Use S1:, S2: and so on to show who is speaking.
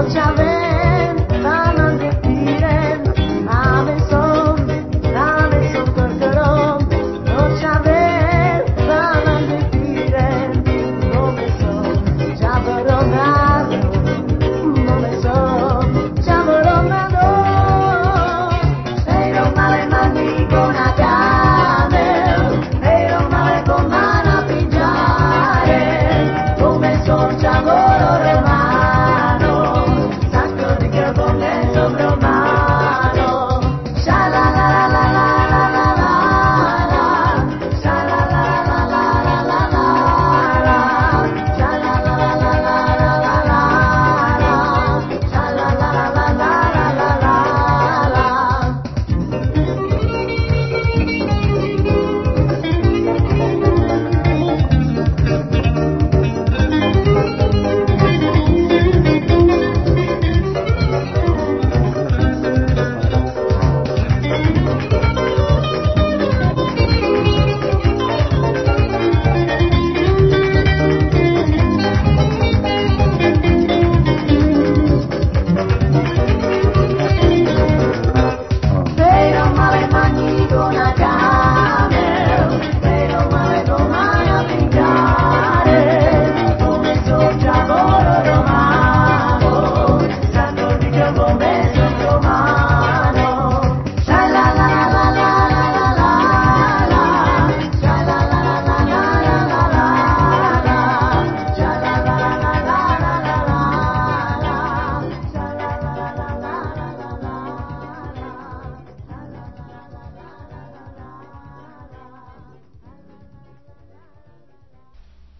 S1: otra vez.